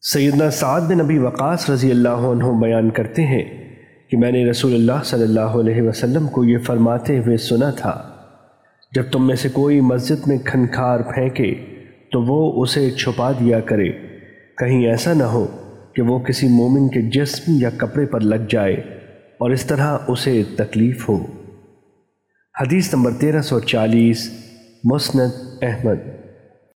سیدنا سعد بن نبی وقاص رضی اللہ عنہ بیان کرتے ہیں کہ میں نے رسول اللہ صلی اللہ علیہ وسلم کو یہ فرماتے ہوئے سنا تھا، جب تم میں سے کوئی مسجد میں کھنکھار پھینکے تو وہ اسے چھپا دیا کرے۔ کہیں ایسا نہ ہو کہ وہ کسی مومن کے جسم یا کپڑے پر لگ جائے اور اس طرح اسے تکلیف ہو۔ حدیث نمبر تیرہ سو چالیس، مسند احمد۔